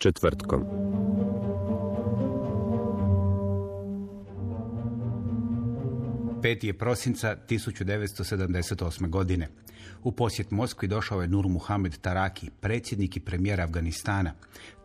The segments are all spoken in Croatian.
Četvrtkom. Peti je prosinca 1978. godine. U posjet Moskvi došao je Nur Muhamed Taraki, predsjednik i premijer Afganistana.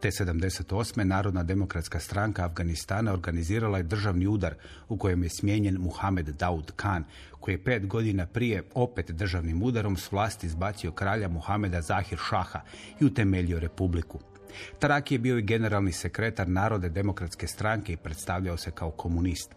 Te 78. Narodna demokratska stranka Afganistana organizirala je državni udar u kojem je smijenjen Muhamed Daud Khan, koji je pet godina prije opet državnim udarom s vlasti izbacio kralja Muhameda Zahir Šaha i utemeljio republiku. Taraki je bio i generalni sekretar Narode demokratske stranke i predstavljao se kao komunist.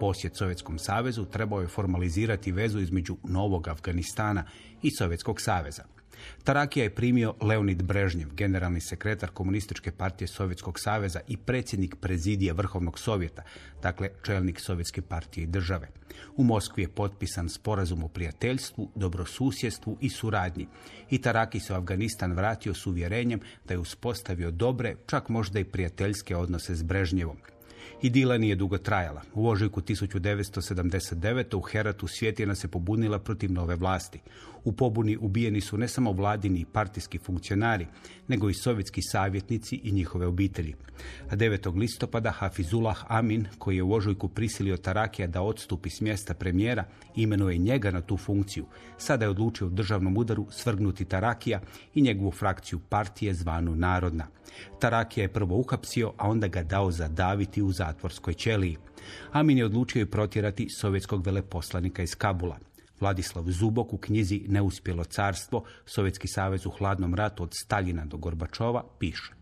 Posjet Sovjetskom savezu trebao je formalizirati vezu između novog Afganistana i Sovjetskog saveza. Tarakija je primio Leonid Brežnjev, generalni sekretar Komunističke partije Sovjetskog saveza i predsjednik prezidije Vrhovnog sovjeta, dakle čelnik Sovjetske partije i države. U Moskvi je potpisan sporazum o prijateljstvu, dobrosusjedstvu i suradnji. I Taraki se u Afganistan vratio s uvjerenjem da je uspostavio dobre, čak možda i prijateljske odnose s Brežnjevom. Idila nije dugo trajala. U ožujku 1979. u Heratu Svjetina se pobunila protiv nove vlasti. U pobuni ubijeni su ne samo vladini i partijski funkcionari, nego i sovjetski savjetnici i njihove obitelji. A 9. listopada Hafizullah Amin, koji je u ožujku prisilio Tarakija da odstupi s mjesta premijera, imenuje njega na tu funkciju. Sada je odlučio u državnom udaru svrgnuti Tarakija i njegovu frakciju partije zvanu Narodna. Tarakija je prvo uhapsio, a onda ga dao zadaviti u zatvorskoj ćeliji. Amin je odlučio i protjerati sovjetskog veleposlanika iz Kabula. Vladislav Zubok u knjizi Neuspjelo carstvo, Sovjetski savez u hladnom ratu od Staljina do Gorbačova, piše.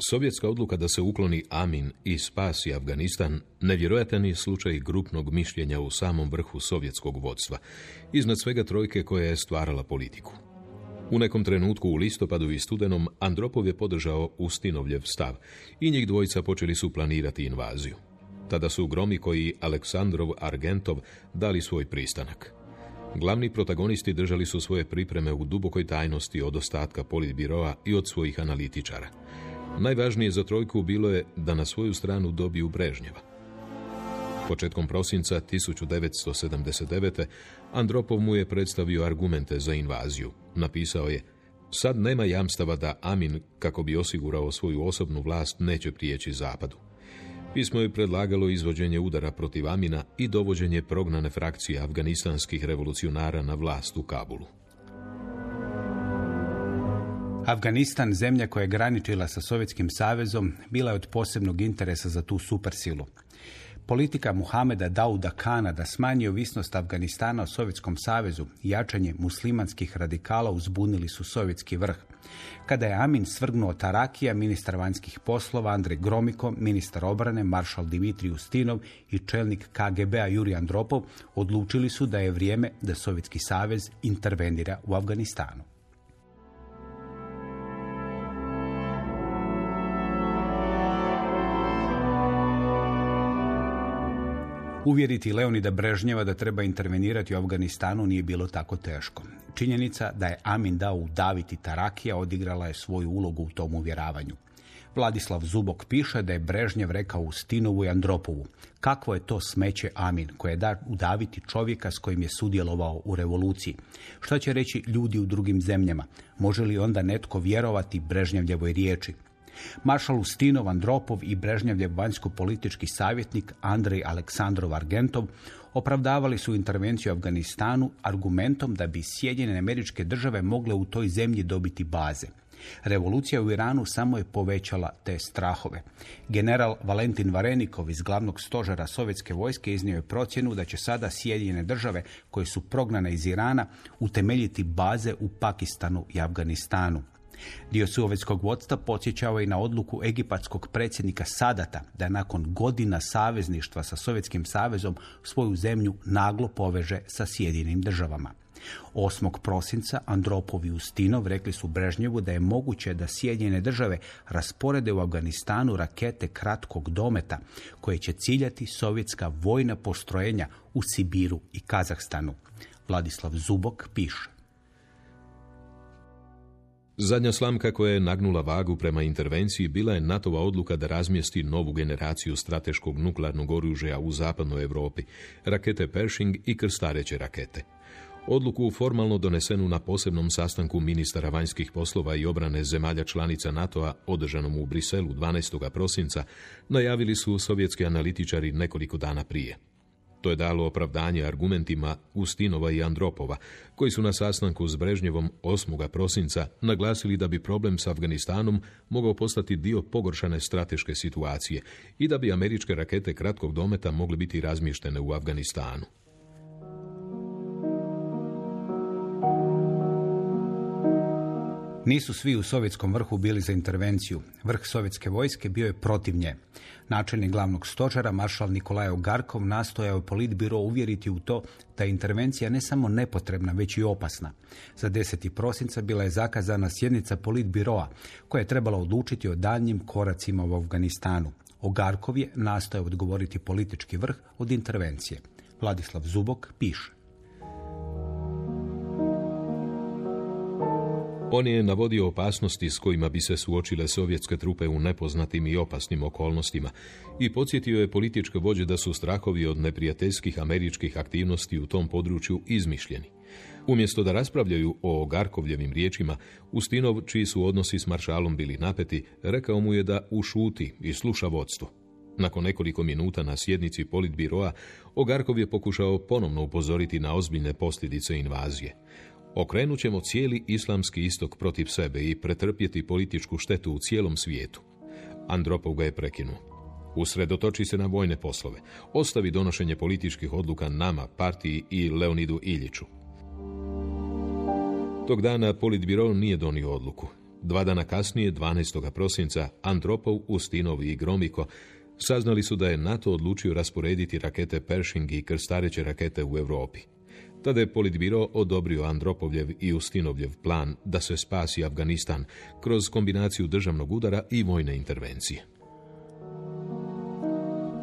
Sovjetska odluka da se ukloni Amin i spasi Afganistan nevjerojatan je slučaj grupnog mišljenja u samom vrhu sovjetskog vodstva, iznad svega trojke koja je stvarala politiku. U nekom trenutku u listopadu i studenom Andropov je podržao Ustinovljev stav i njih dvojica počeli su planirati invaziju. Tada su Gromiko i Aleksandrov Argentov dali svoj pristanak. Glavni protagonisti držali su svoje pripreme u dubokoj tajnosti od ostatka politbiroa i od svojih analitičara. Najvažnije za trojku bilo je da na svoju stranu dobiju Brežnjeva. Početkom prosinca 1979. Andropov mu je predstavio argumente za invaziju. Napisao je, sad nema jamstava da Amin, kako bi osigurao svoju osobnu vlast, neće prijeći zapadu. Pismo je predlagalo izvođenje udara protiv Amina i dovođenje prognane frakcije afganistanskih revolucionara na vlast u Kabulu. Afganistan, zemlja koja je graničila sa Sovjetskim savezom, bila je od posebnog interesa za tu supersilu. Politika Muhameda Dauda Kana da smanji ovisnost Afganistana o Sovjetskom savezu jačanje muslimanskih radikala uzbunili su sovjetski vrh. Kada je Amin svrgnuo Tarakija, ministar vanjskih poslova Andrej Gromiko, ministar obrane maršal Dimitri Ustinov i čelnik KGB-a Juri Andropov odlučili su da je vrijeme da Sovjetski savez intervenira u Afganistanu. Uvjeriti Leonida Brežnjeva da treba intervenirati u Afganistanu nije bilo tako teško. Činjenica da je Amin dao udaviti Tarakija odigrala je svoju ulogu u tom uvjeravanju. Vladislav Zubok piše da je Brežnjev rekao Ustinovu i Andropovu kakvo je to smeće Amin koje da udaviti čovjeka s kojim je sudjelovao u revoluciji. Što će reći ljudi u drugim zemljama? Može li onda netko vjerovati Brežnjevljevoj riječi? Maršal Ustinov Andropov i Brežnjevljev vanjsko-politički savjetnik Andrej Aleksandrov Argentov opravdavali su intervenciju Afganistanu argumentom da bi Sjedinjene američke države mogle u toj zemlji dobiti baze. Revolucija u Iranu samo je povećala te strahove. General Valentin Varenikov iz glavnog stožera sovjetske vojske iznio je procjenu da će sada Sjedinjene države koje su prognane iz Irana utemeljiti baze u Pakistanu i Afganistanu. Dio sovjetskog vodstva podsjećao i na odluku egipatskog predsjednika Sadata da nakon godina savezništva sa Sovjetskim savezom svoju zemlju naglo poveže sa Sjedinim državama. 8. prosinca Andropov i Ustinov rekli su Brežnjevu da je moguće da Sjedinjene države rasporede u Afganistanu rakete kratkog dometa koje će ciljati sovjetska vojna postrojenja u Sibiru i Kazahstanu. Vladislav Zubok piše. Zadnja slamka koja je nagnula vagu prema intervenciji bila je NATO-va odluka da razmjesti novu generaciju strateškog nuklearnog oružja u zapadnoj Europi, rakete Pershing i krstareće rakete. Odluku formalno donesenu na posebnom sastanku ministara vanjskih poslova i obrane zemalja članica NATO-a održanom u Briselu 12. prosinca najavili su sovjetski analitičari nekoliko dana prije. To je dalo opravdanje argumentima Ustinova i Andropova, koji su na sastanku s Brežnjevom 8. prosinca naglasili da bi problem s Afganistanom mogao postati dio pogoršane strateške situacije i da bi američke rakete kratkog dometa mogle biti razmještene u Afganistanu. Nisu svi u sovjetskom vrhu bili za intervenciju. Vrh sovjetske vojske bio je protiv nje. Načelnik glavnog stožera, maršal Nikolaj Garkov, nastojao je politbiro uvjeriti u to da je intervencija ne samo nepotrebna, već i opasna. Za 10. prosinca bila je zakazana sjednica politbiroa, koja je trebala odlučiti o daljnjim koracima u Afganistanu. Ogarkov je nastojao odgovoriti politički vrh od intervencije. Vladislav Zubok piše. On je navodio opasnosti s kojima bi se suočile sovjetske trupe u nepoznatim i opasnim okolnostima i podsjetio je političke vođe da su strahovi od neprijateljskih američkih aktivnosti u tom području izmišljeni. Umjesto da raspravljaju o Garkovljevim riječima, Ustinov, čiji su odnosi s maršalom bili napeti, rekao mu je da ušuti i sluša vodstvo. Nakon nekoliko minuta na sjednici politbiroa, Ogarkov je pokušao ponovno upozoriti na ozbiljne posljedice invazije. Okrenut ćemo cijeli islamski istok protiv sebe i pretrpjeti političku štetu u cijelom svijetu. Andropov ga je prekinuo. Usredotoči se na vojne poslove. Ostavi donošenje političkih odluka nama, partiji i Leonidu Iljiću. Tog dana Politbiro nije donio odluku. Dva dana kasnije, 12. prosinca, Andropov, Ustinov i Gromiko saznali su da je NATO odlučio rasporediti rakete Pershing i krstareće rakete u Europi. Tada je Politbiro odobrio Andropovljev i Ustinovljev plan da se spasi Afganistan kroz kombinaciju državnog udara i vojne intervencije.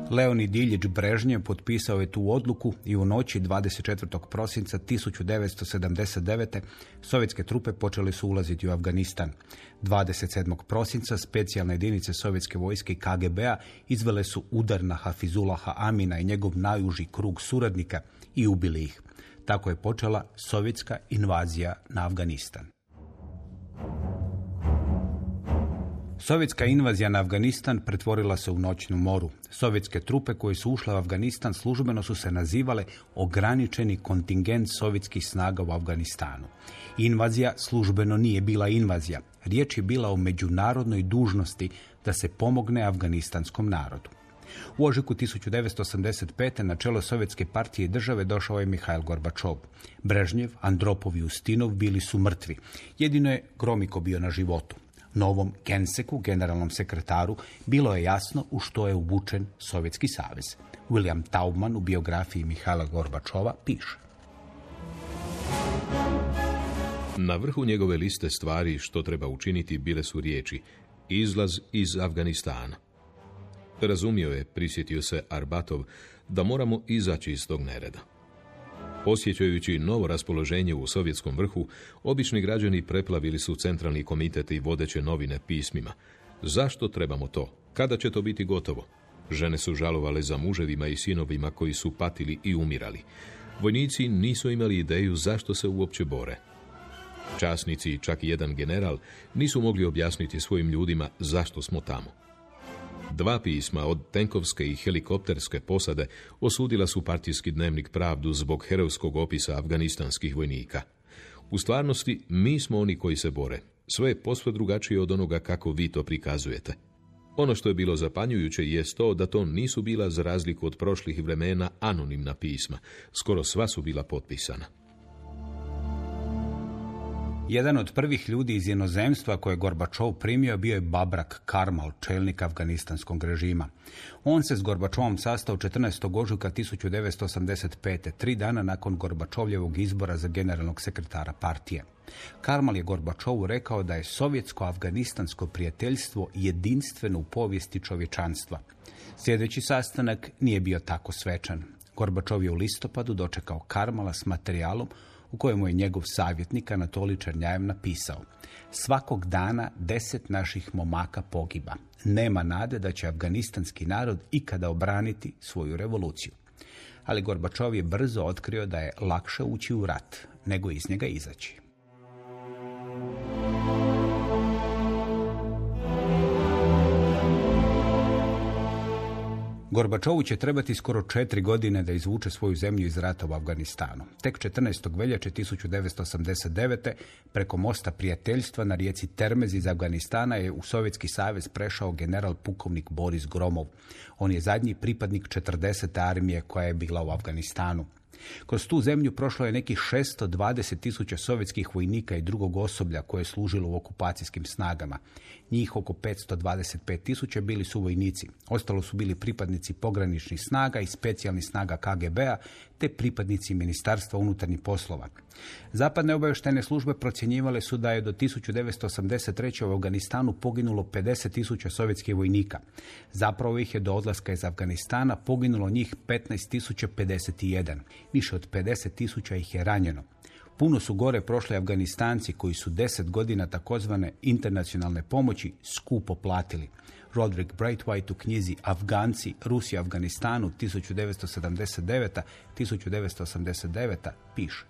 Leonid Diljić Brežnje potpisao je tu odluku i u noći 24. prosinca 1979. sovjetske trupe počele su ulaziti u Afganistan. 27. prosinca specijalne jedinice sovjetske vojske i KGB-a izvele su udar na Hafizulaha Amina i njegov najuži krug suradnika i ubili ih. Tako je počela sovjetska invazija na Afganistan. Sovjetska invazija na Afganistan pretvorila se u noćnu moru. Sovjetske trupe koje su ušle u Afganistan službeno su se nazivale ograničeni kontingent sovjetskih snaga u Afganistanu. Invazija službeno nije bila invazija. Riječ je bila o međunarodnoj dužnosti da se pomogne afganistanskom narodu. U ožiku 1985. na čelo Sovjetske partije i države došao je Mihajl Gorbačov. Brežnjev, Andropov i Ustinov bili su mrtvi. Jedino je Gromiko bio na životu. Novom Genseku, generalnom sekretaru, bilo je jasno u što je uvučen Sovjetski savez. William Taubman u biografiji Mihajla Gorbačova piše. Na vrhu njegove liste stvari što treba učiniti bile su riječi izlaz iz Afganistana. Razumio je, prisjetio se Arbatov, da moramo izaći iz tog nereda. Osjećajući novo raspoloženje u sovjetskom vrhu, obični građani preplavili su centralni komitet i vodeće novine pismima. Zašto trebamo to? Kada će to biti gotovo? Žene su žalovale za muževima i sinovima koji su patili i umirali. Vojnici nisu imali ideju zašto se uopće bore. Časnici i čak jedan general nisu mogli objasniti svojim ljudima zašto smo tamo. Dva pisma od tenkovske i helikopterske posade osudila su partijski dnevnik pravdu zbog herojskog opisa afganistanskih vojnika. U stvarnosti, mi smo oni koji se bore. Sve je posve drugačije od onoga kako vi to prikazujete. Ono što je bilo zapanjujuće jest to da to nisu bila za razliku od prošlih vremena anonimna pisma. Skoro sva su bila potpisana. Jedan od prvih ljudi iz inozemstva koje je Gorbačov primio bio je Babrak Karmal, čelnik afganistanskog režima. On se s Gorbačovom sastao 14. ožujka 1985. tri dana nakon Gorbačovljevog izbora za generalnog sekretara partije. Karmal je Gorbačovu rekao da je sovjetsko-afganistansko prijateljstvo jedinstveno u povijesti čovječanstva. Sljedeći sastanak nije bio tako svečan. Gorbačov je u listopadu dočekao Karmala s materijalom u kojemu je njegov savjetnik Anatoli Černjajev napisao Svakog dana deset naših momaka pogiba. Nema nade da će afganistanski narod ikada obraniti svoju revoluciju. Ali Gorbačov je brzo otkrio da je lakše ući u rat nego iz njega izaći. Gorbačovu će trebati skoro četiri godine da izvuče svoju zemlju iz rata u Afganistanu. Tek 14. veljače 1989. preko mosta prijateljstva na rijeci Termez iz Afganistana je u Sovjetski savez prešao general pukovnik Boris Gromov. On je zadnji pripadnik 40. armije koja je bila u Afganistanu. Kroz tu zemlju prošlo je nekih 620 tisuća sovjetskih vojnika i drugog osoblja koje je služilo u okupacijskim snagama. Njih oko 525 tisuća bili su vojnici. Ostalo su bili pripadnici pograničnih snaga i specijalnih snaga KGB-a te pripadnici Ministarstva unutarnjih poslova. Zapadne obavještajne službe procjenjivale su da je do 1983. u Afganistanu poginulo 50 tisuća sovjetskih vojnika. Zapravo ih je do odlaska iz Afganistana poginulo njih 15.051. Više od 50 tisuća ih je ranjeno. Puno su gore prošli Afganistanci koji su deset godina takozvane internacionalne pomoći skupo platili. Roderick Brightwhite u knjizi Afganci, Rusija, Afganistanu 1979. 1989. piše.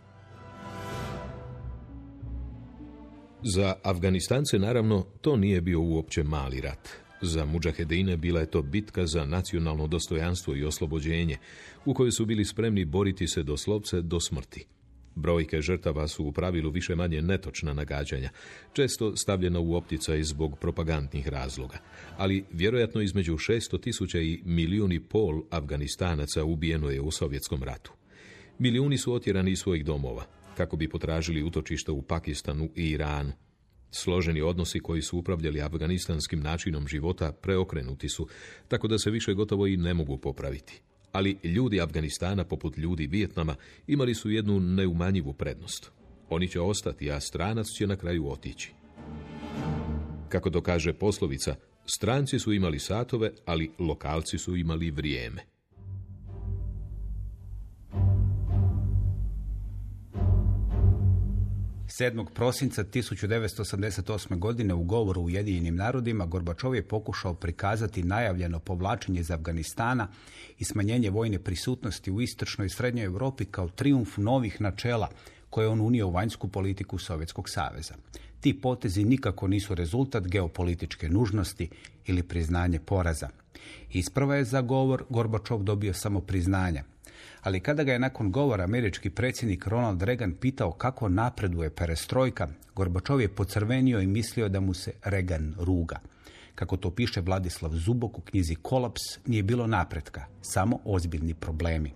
Za Afganistance, naravno, to nije bio uopće mali rat. Za muđahedine bila je to bitka za nacionalno dostojanstvo i oslobođenje, u kojoj su bili spremni boriti se doslovce do smrti. Brojke žrtava su u pravilu više manje netočna nagađanja, često stavljena u opticaj zbog propagandnih razloga, ali vjerojatno između 600 tisuća i milijun i pol Afganistanaca ubijeno je u Sovjetskom ratu. Milijuni su otjerani iz svojih domova, kako bi potražili utočište u Pakistanu i Iranu. Složeni odnosi koji su upravljali afganistanskim načinom života preokrenuti su, tako da se više gotovo i ne mogu popraviti ali ljudi Afganistana, poput ljudi Vijetnama, imali su jednu neumanjivu prednost. Oni će ostati, a stranac će na kraju otići. Kako dokaže poslovica, stranci su imali satove, ali lokalci su imali vrijeme. 7. prosinca 1988. godine u govoru u Ujedinjenim narodima Gorbačov je pokušao prikazati najavljeno povlačenje iz Afganistana i smanjenje vojne prisutnosti u istočnoj i srednjoj Europi kao triumf novih načela koje on unio u vanjsku politiku Sovjetskog saveza. Ti potezi nikako nisu rezultat geopolitičke nužnosti ili priznanje poraza. Isprava je za govor Gorbačov dobio samo priznanja, ali kada ga je nakon govora američki predsjednik Ronald Reagan pitao kako napreduje perestrojka, Gorbačov je pocrvenio i mislio da mu se Reagan ruga. Kako to piše Vladislav Zubok u knjizi Kolaps, nije bilo napretka, samo ozbiljni problemi.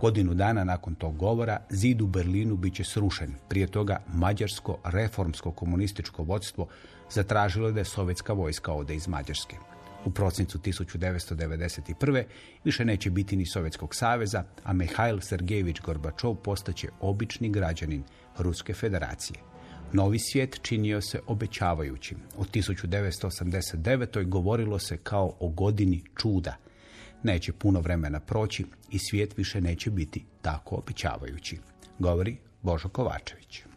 Godinu dana nakon tog govora zid u Berlinu bit će srušen. Prije toga mađarsko reformsko komunističko vodstvo zatražilo da je sovjetska vojska ode iz Mađarske. U prosincu 1991. više neće biti ni Sovjetskog saveza, a Mihail Sergejević Gorbačov postaće obični građanin Ruske federacije. Novi svijet činio se obećavajućim. U 1989. govorilo se kao o godini čuda. Neće puno vremena proći i svijet više neće biti tako obećavajući. Govori Božo Kovačević.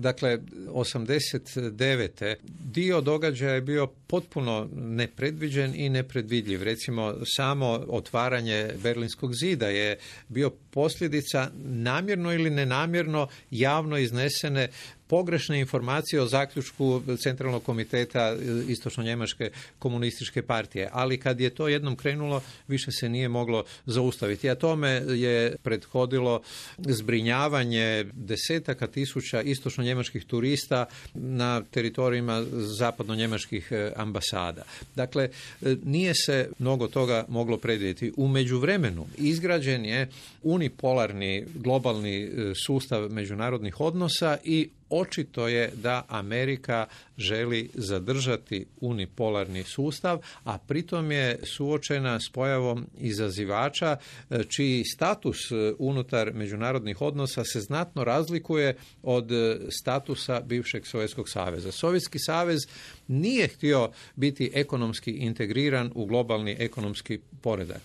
Dakle, 89. dio događaja je bio potpuno nepredviđen i nepredvidljiv. Recimo, samo otvaranje Berlinskog zida je bio posljedica namjerno ili nenamjerno javno iznesene pogrešne informacije o zaključku Centralnog komiteta Istočno-Njemačke komunističke partije. Ali kad je to jednom krenulo, više se nije moglo zaustaviti. A tome je prethodilo zbrinjavanje desetaka tisuća istočno-njemačkih turista na teritorijima zapadno-njemačkih e, ambasada. Dakle, e, nije se mnogo toga moglo predvidjeti. U međuvremenu izgrađen je unipolarni globalni e, sustav međunarodnih odnosa i očito je da Amerika želi zadržati unipolarni sustav, a pritom je suočena s pojavom izazivača e, čiji status e, unutar međunarodnih odnosa se znatno razlikuje od e, statusa bivšeg Sovjetskog saveza. Sovjetski savez nije htio biti ekonomski integriran u globalni ekonomski poredak.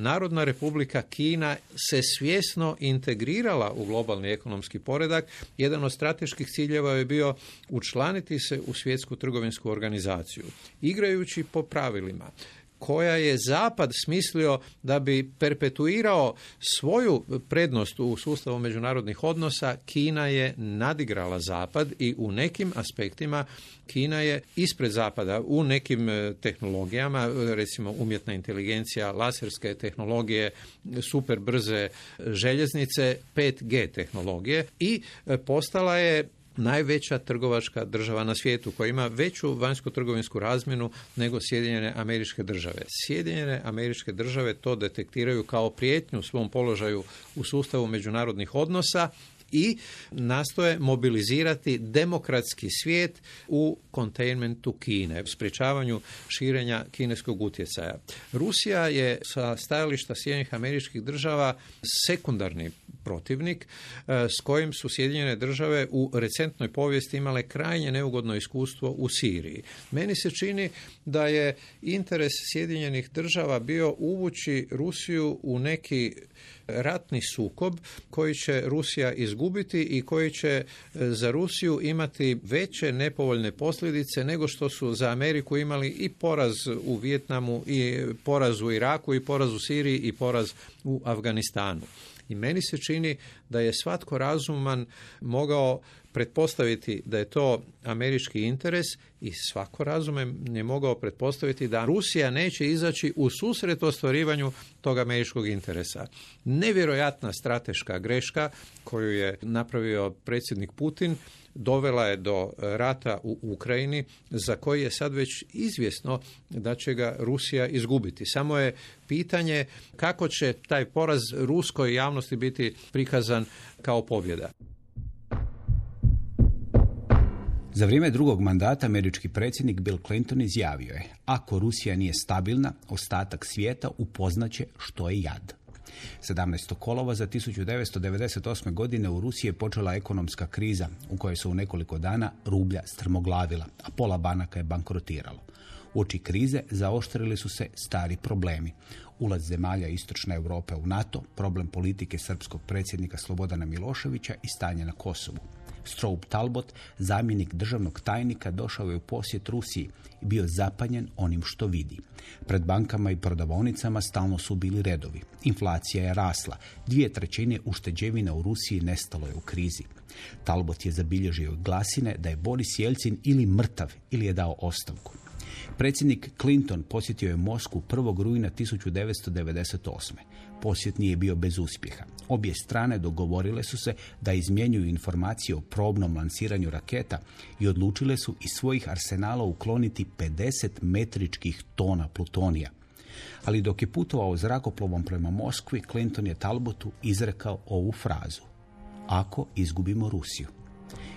Narodna republika Kina se svjesno integrirala u globalni ekonomski poredak. Jedan od strateških ciljeva je bio učlaniti se u svjetsku trgovinsku organizaciju. Igrajući po pravilima koja je Zapad smislio da bi perpetuirao svoju prednost u sustavu međunarodnih odnosa, Kina je nadigrala Zapad i u nekim aspektima Kina je ispred Zapada. U nekim e, tehnologijama, recimo umjetna inteligencija, laserske tehnologije, super brze željeznice, 5G tehnologije i e, postala je najveća trgovačka država na svijetu koja ima veću vanjsku trgovinsku razmjenu nego Sjedinjene američke države. Sjedinjene američke države to detektiraju kao prijetnju svom položaju u sustavu međunarodnih odnosa i nastoje mobilizirati demokratski svijet u containmentu Kine, sprječavanju širenja kineskog utjecaja. Rusija je sa stajališta Sjedinjenih američkih država sekundarni protivnik e, s kojim su Sjedinjene države u recentnoj povijesti imale krajnje neugodno iskustvo u Siriji. Meni se čini da je interes Sjedinjenih država bio uvući Rusiju u neki ratni sukob koji će Rusija izgubiti i koji će e, za Rusiju imati veće nepovoljne posljedice nego što su za Ameriku imali i poraz u Vijetnamu i poraz u Iraku i poraz u Siriji i poraz u Afganistanu. I meni se čini da je svatko razuman mogao pretpostaviti da je to američki interes i svako razume je mogao pretpostaviti da Rusija neće izaći u susret ostvarivanju tog američkog interesa. Nevjerojatna strateška greška koju je napravio predsjednik Putin dovela je do rata u Ukrajini za koji je sad već izvjesno da će ga Rusija izgubiti. Samo je pitanje kako će taj poraz ruskoj javnosti biti prikazan kao pobjeda. Za vrijeme drugog mandata američki predsjednik Bill Clinton izjavio je ako Rusija nije stabilna, ostatak svijeta upoznaće što je jad. 17. kolova za 1998. godine u Rusiji je počela ekonomska kriza u kojoj se u nekoliko dana rublja strmoglavila, a pola banaka je bankrotiralo. U oči krize zaoštrili su se stari problemi. Ulaz zemalja Istočne Europe u NATO, problem politike srpskog predsjednika Slobodana Miloševića i stanje na Kosovu. Stroub Talbot, zamjenik državnog tajnika, došao je u posjet Rusiji i bio zapanjen onim što vidi. Pred bankama i prodavonicama stalno su bili redovi. Inflacija je rasla. Dvije trećine ušteđevina u Rusiji nestalo je u krizi. Talbot je zabilježio glasine da je Boris Jelcin ili mrtav ili je dao ostavku. Predsjednik Clinton posjetio je Moskvu 1. rujna 1998. Posjet nije bio bez uspjeha. Obje strane dogovorile su se da izmjenjuju informacije o probnom lansiranju raketa i odlučile su iz svojih arsenala ukloniti 50 metričkih tona plutonija. Ali dok je putovao zrakoplovom prema Moskvi, Clinton je Talbotu izrekao ovu frazu. Ako izgubimo Rusiju.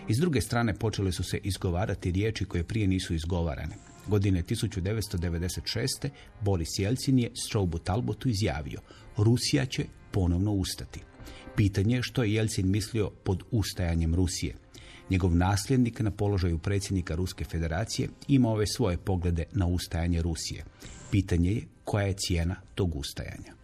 Iz druge strane počele su se izgovarati riječi koje prije nisu izgovarane. Godine 1996. Boris Jelcin je Strobu Talbotu izjavio Rusija će ponovno ustati. Pitanje je što je Jelcin mislio pod ustajanjem Rusije. Njegov nasljednik na položaju predsjednika Ruske federacije ima ove svoje poglede na ustajanje Rusije. Pitanje je koja je cijena tog ustajanja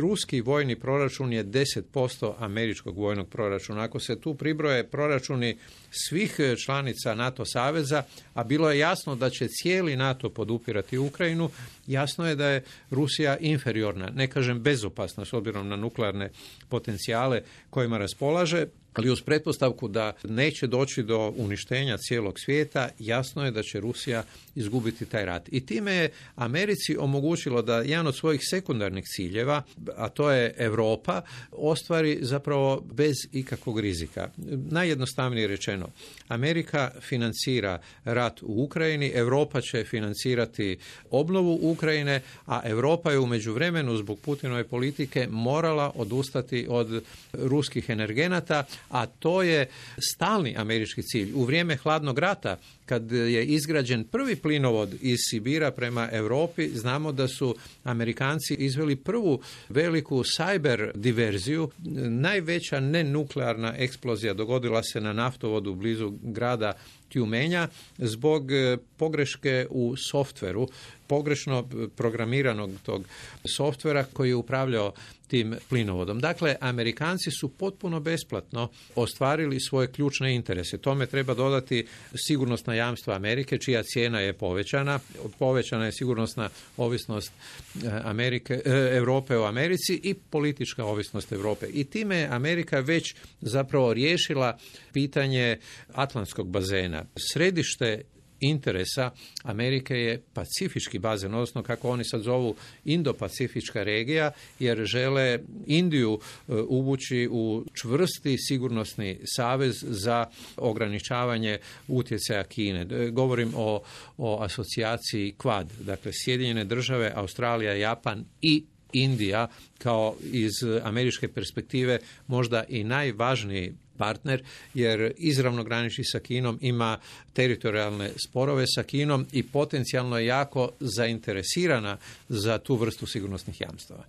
ruski vojni proračun je 10% američkog vojnog proračuna. Ako se tu pribroje proračuni svih članica NATO saveza, a bilo je jasno da će cijeli NATO podupirati Ukrajinu, jasno je da je Rusija inferiorna, ne kažem bezopasna s obzirom na nuklearne potencijale kojima raspolaže, ali uz pretpostavku da neće doći do uništenja cijelog svijeta, jasno je da će Rusija izgubiti taj rat. I time je Americi omogućilo da jedan od svojih sekundarnih ciljeva, a to je Europa, ostvari zapravo bez ikakvog rizika. Najjednostavnije rečeno, Amerika financira rat u Ukrajini, Europa će financirati obnovu Ukrajine, a Europa je u međuvremenu zbog Putinove politike morala odustati od ruskih energenata, a to je stalni američki cilj. U vrijeme hladnog rata kad je izgrađen prvi plinovod iz Sibira prema Europi, znamo da su Amerikanci izveli prvu veliku cyber diverziju. Najveća nenuklearna eksplozija dogodila se na naftovodu blizu grada Tjumenja zbog e, pogreške u softveru, pogrešno programiranog tog softvera koji je upravljao tim plinovodom. Dakle, Amerikanci su potpuno besplatno ostvarili svoje ključne interese. Tome treba dodati sigurnosna jamstva Amerike, čija cijena je povećana. Povećana je sigurnosna ovisnost e, Amerike, e, Europe o Americi i politička ovisnost Europe. I time je Amerika već zapravo riješila pitanje Atlantskog bazena. Središte interesa Amerike je pacifički bazen, odnosno kako oni sad zovu Indo-pacifička regija, jer žele Indiju e, uvući u čvrsti sigurnosni savez za ograničavanje utjecaja Kine. E, govorim o, o asocijaciji Quad, dakle Sjedinjene države, Australija, Japan i Indija kao iz američke perspektive možda i najvažniji partner jer izravno graniči sa Kinom, ima teritorijalne sporove sa Kinom i potencijalno je jako zainteresirana za tu vrstu sigurnosnih jamstava.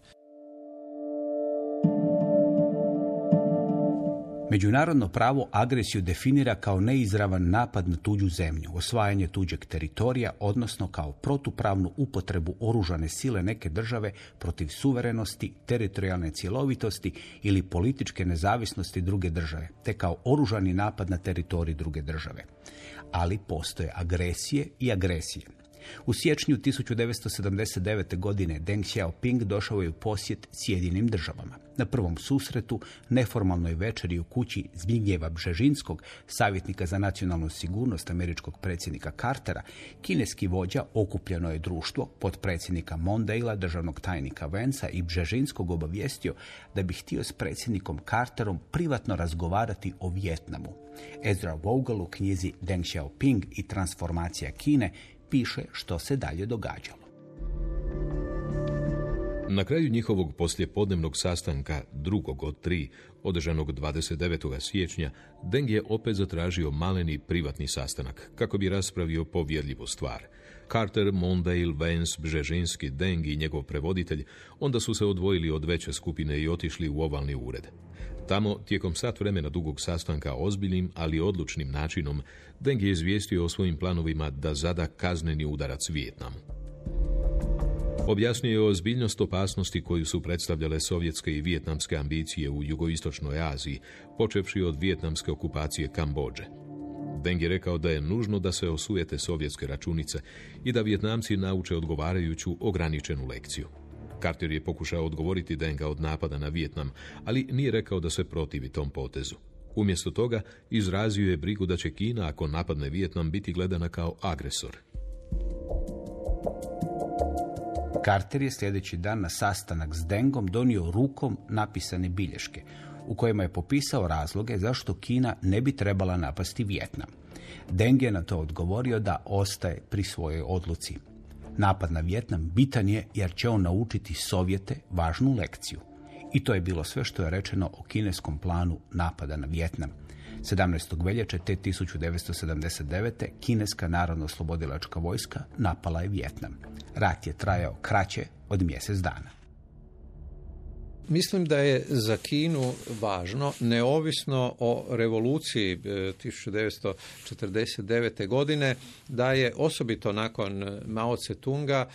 Međunarodno pravo agresiju definira kao neizravan napad na tuđu zemlju, osvajanje tuđeg teritorija, odnosno kao protupravnu upotrebu oružane sile neke države protiv suverenosti, teritorijalne cjelovitosti ili političke nezavisnosti druge države, te kao oružani napad na teritorij druge države. Ali postoje agresije i agresije. U siječnju 1979. godine Deng Xiaoping došao je u posjet Sjedinim državama. Na prvom susretu, neformalnoj večeri u kući Zbignjeva Bžežinskog, savjetnika za nacionalnu sigurnost američkog predsjednika Cartera, kineski vođa okupljeno je društvo pod predsjednika Mondale'a, državnog tajnika Venca i Bžežinskog obavijestio da bi htio s predsjednikom Carterom privatno razgovarati o Vjetnamu. Ezra Vogel u knjizi Deng Xiaoping i transformacija Kine piše što se dalje događalo. Na kraju njihovog poslijepodnevnog sastanka, drugog od tri, održanog 29. siječnja, Deng je opet zatražio maleni privatni sastanak, kako bi raspravio povjedljivu stvar. Carter, Mondale, Vance, Bžežinski, Deng i njegov prevoditelj onda su se odvojili od veće skupine i otišli u ovalni ured. Tamo, tijekom sat vremena dugog sastanka ozbiljnim, ali odlučnim načinom, Deng je izvijestio o svojim planovima da zada kazneni udarac Vijetnamu. Objasnio je ozbiljnost opasnosti koju su predstavljale sovjetske i vijetnamske ambicije u jugoistočnoj Aziji, počevši od vijetnamske okupacije Kambođe. Deng je rekao da je nužno da se osujete sovjetske računice i da Vijetnamci nauče odgovarajuću ograničenu lekciju. Carter je pokušao odgovoriti Denga od napada na Vijetnam, ali nije rekao da se protivi tom potezu. Umjesto toga, izrazio je brigu da će Kina, ako napadne Vijetnam, biti gledana kao agresor. Carter je sljedeći dan na sastanak s Dengom donio rukom napisane bilješke, u kojima je popisao razloge zašto Kina ne bi trebala napasti Vijetnam. Deng je na to odgovorio da ostaje pri svojoj odluci. Napad na Vjetnam bitan je jer će on naučiti Sovjete važnu lekciju. I to je bilo sve što je rečeno o kineskom planu napada na Vjetnam. 17. veljače te 1979. kineska narodno-slobodilačka vojska napala je Vjetnam. Rat je trajao kraće od mjesec dana. Mislim da je za Kinu važno, neovisno o revoluciji 1949. E, godine, da je osobito nakon Mao Tse-tunga e,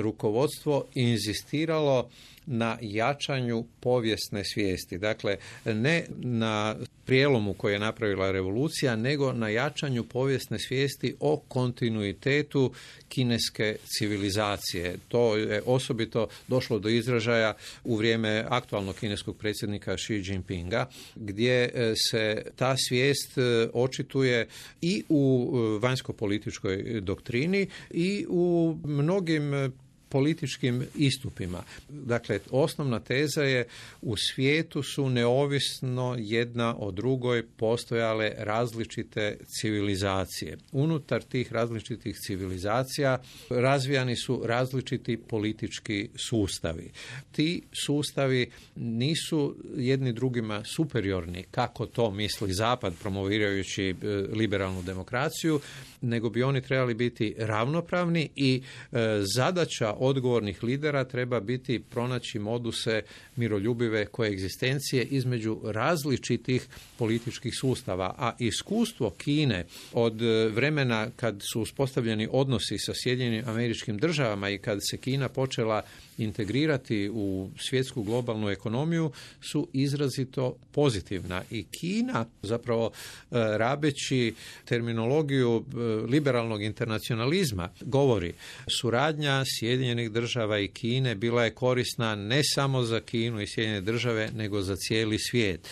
rukovodstvo inzistiralo na jačanju povijesne svijesti. Dakle, ne na prijelomu koje je napravila revolucija, nego na jačanju povijesne svijesti o kontinuitetu kineske civilizacije. To je osobito došlo do izražaja u vrijeme aktualnog kineskog predsjednika Xi Jinpinga, gdje e, se ta svijest e, očituje i u e, vanjsko-političkoj doktrini i u mnogim političkim istupima. Dakle, osnovna teza je u svijetu su neovisno jedna o drugoj postojale različite civilizacije. Unutar tih različitih civilizacija razvijani su različiti politički sustavi. Ti sustavi nisu jedni drugima superiorni, kako to misli Zapad promovirajući e, liberalnu demokraciju, nego bi oni trebali biti ravnopravni i e, zadaća odgovornih lidera treba biti pronaći moduse miroljubive koegzistencije između različitih političkih sustava, a iskustvo Kine od e, vremena kad su uspostavljeni odnosi sa Sjedinjenim američkim državama i kad se Kina počela integrirati u svjetsku globalnu ekonomiju su izrazito pozitivna. I Kina zapravo e, rabeći terminologiju e, liberalnog internacionalizma govori suradnja Sjedinjenih država i Kine bila je korisna ne samo za Kinu i Sjedinjene države nego za cijeli svijet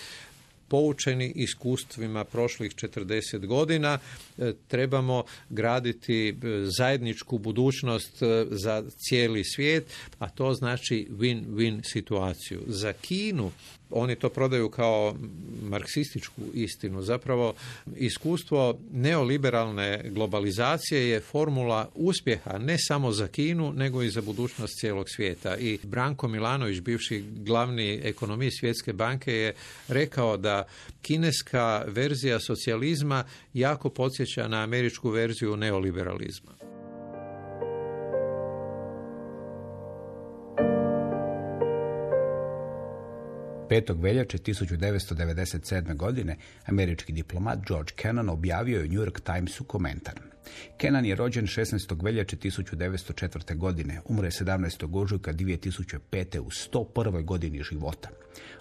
poučeni iskustvima prošlih 40 godina e, trebamo graditi e, zajedničku budućnost e, za cijeli svijet, a to znači win-win situaciju. Za Kinu oni to prodaju kao marksističku istinu. Zapravo iskustvo neoliberalne globalizacije je formula uspjeha ne samo za Kinu, nego i za budućnost cijelog svijeta. I Branko Milanović, bivši glavni ekonomist Svjetske banke, je rekao da kineska verzija socijalizma jako podsjeća na američku verziju neoliberalizma. 5. veljače 1997. godine američki diplomat George Kennan objavio je New York Timesu komentar. Kennan je rođen 16. veljače 1904. godine, umre 17. ožujka 2005. u 101. godini života.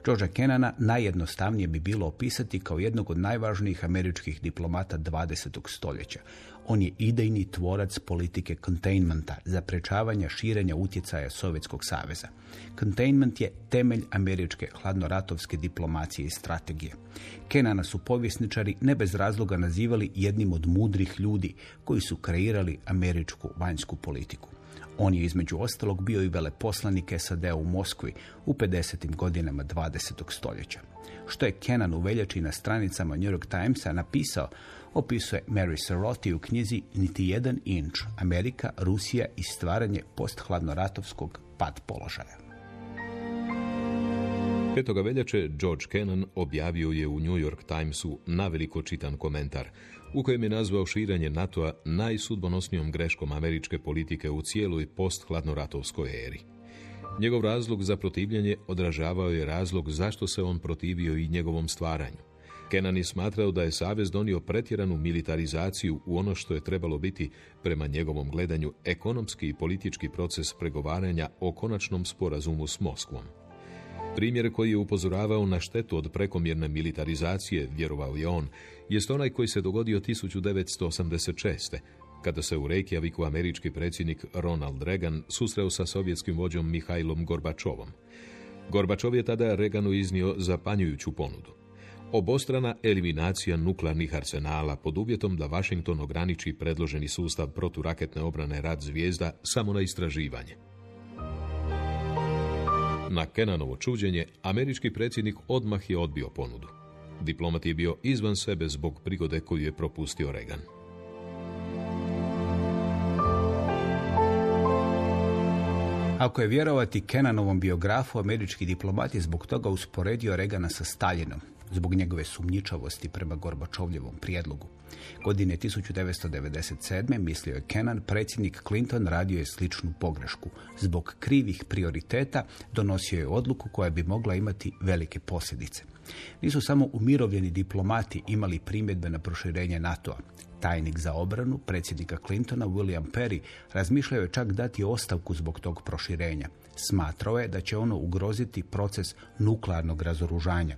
Georgea Kennana najjednostavnije bi bilo opisati kao jednog od najvažnijih američkih diplomata 20. stoljeća. On je idejni tvorac politike containmenta, zaprečavanja širenja utjecaja Sovjetskog saveza. Containment je temelj američke hladnoratovske diplomacije i strategije. Kenana su povjesničari ne bez razloga nazivali jednim od mudrih ljudi koji su kreirali američku vanjsku politiku. On je između ostalog bio i veleposlanik SAD u Moskvi u 50. godinama 20. stoljeća. Što je Kenan u veljači na stranicama New York Timesa napisao, opisuje Mary Seroti u knjizi Niti jedan inč, Amerika, Rusija i stvaranje posthladnoratovskog pad položaja. 5. veljače George Kennan objavio je u New York Timesu naveliko čitan komentar u kojem je nazvao širenje NATO-a najsudbonosnijom greškom američke politike u cijeloj posthladnoratovskoj eri. Njegov razlog za protivljenje odražavao je razlog zašto se on protivio i njegovom stvaranju. Kenan je smatrao da je Savez donio pretjeranu militarizaciju u ono što je trebalo biti, prema njegovom gledanju, ekonomski i politički proces pregovaranja o konačnom sporazumu s Moskvom. Primjer koji je upozoravao na štetu od prekomjerne militarizacije, vjerovao je on, jest onaj koji se dogodio 1986 kada se u Reykjaviku američki predsjednik Ronald Reagan susreo sa sovjetskim vođom Mihajlom Gorbačovom. Gorbačov je tada Reaganu iznio zapanjujuću ponudu. Obostrana eliminacija nuklearnih arsenala pod uvjetom da Washington ograniči predloženi sustav proturaketne obrane rad zvijezda samo na istraživanje. Na Kenanovo čuđenje, američki predsjednik odmah je odbio ponudu. Diplomat je bio izvan sebe zbog prigode koju je propustio Reagan. Ako je vjerovati Kenanovom biografu, američki diplomat je zbog toga usporedio Regana sa Staljinom. Zbog njegove sumnjičavosti prema Gorbačovljevom prijedlogu. Godine 1997. mislio je Kennan, predsjednik Clinton radio je sličnu pogrešku. Zbog krivih prioriteta donosio je odluku koja bi mogla imati velike posljedice. Nisu samo umirovljeni diplomati imali primjedbe na proširenje NATO-a. Tajnik za obranu predsjednika Clintona William Perry razmišljao je čak dati ostavku zbog tog proširenja. Smatrao je da će ono ugroziti proces nuklearnog razoružanja.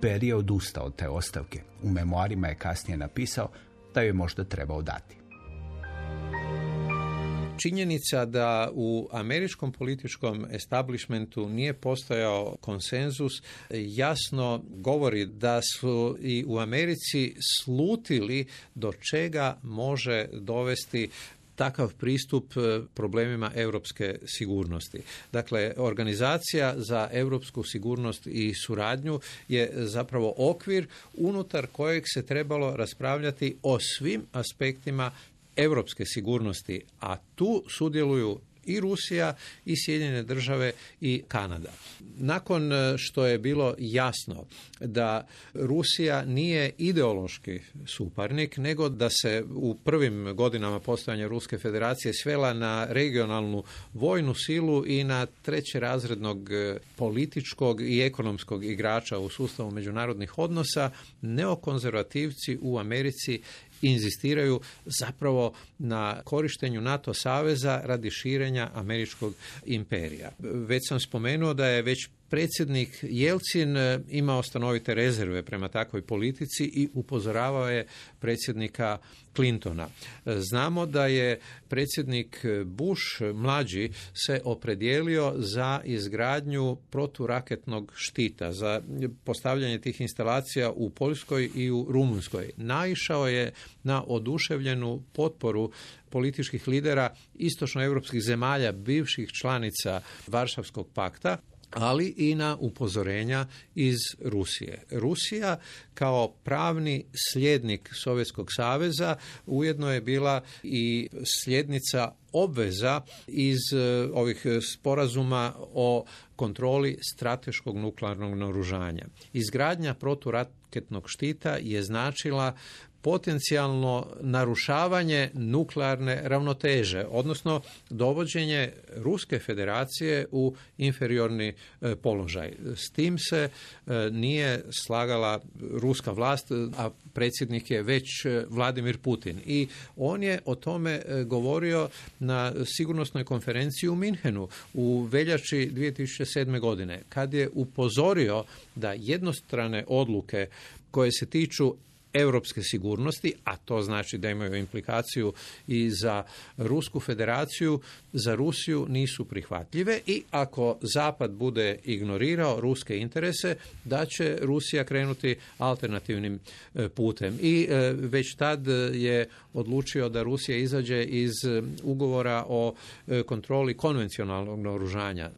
Perry je odustao od te ostavke. U memoarima je kasnije napisao da je možda trebao dati. Činjenica da u američkom političkom establishmentu nije postojao konsenzus jasno govori da su i u Americi slutili do čega može dovesti takav pristup e, problemima europske sigurnosti. Dakle, organizacija za europsku sigurnost i suradnju je zapravo okvir unutar kojeg se trebalo raspravljati o svim aspektima europske sigurnosti, a tu sudjeluju i Rusija i Sjedinjene države i Kanada. Nakon e, što je bilo jasno da Rusija nije ideološki suparnik, nego da se u prvim godinama postojanja Ruske federacije svela na regionalnu vojnu silu i na treće razrednog e, političkog i ekonomskog igrača u sustavu međunarodnih odnosa, neokonzervativci u Americi inzistiraju zapravo na korištenju NATO saveza radi širenja američkog imperija. Već sam spomenuo da je već predsjednik Jelcin e, imao stanovite rezerve prema takvoj politici i upozoravao je predsjednika Clintona. E, znamo da je predsjednik Bush mlađi se opredijelio za izgradnju proturaketnog štita, za postavljanje tih instalacija u Poljskoj i u Rumunskoj. Naišao je na oduševljenu potporu političkih lidera istočnoevropskih zemalja, bivših članica Varšavskog pakta, ali i na upozorenja iz Rusije. Rusija kao pravni slijednik Sovjetskog saveza ujedno je bila i sljednica obveza iz e, ovih sporazuma o kontroli strateškog nuklearnog naoružanja. Izgradnja proturaketnog štita je značila potencijalno narušavanje nuklearne ravnoteže, odnosno dovođenje Ruske federacije u inferiorni e, položaj. S tim se e, nije slagala ruska vlast, a predsjednik je već e, Vladimir Putin. I on je o tome govorio na sigurnosnoj konferenciji u Minhenu u veljači 2007. godine, kad je upozorio da jednostrane odluke koje se tiču europske sigurnosti, a to znači da imaju implikaciju i za Rusku federaciju, za Rusiju nisu prihvatljive i ako Zapad bude ignorirao ruske interese, da će Rusija krenuti alternativnim e, putem. I e, već tad je odlučio da Rusija izađe iz e, ugovora o kontroli konvencionalnog naoružanja.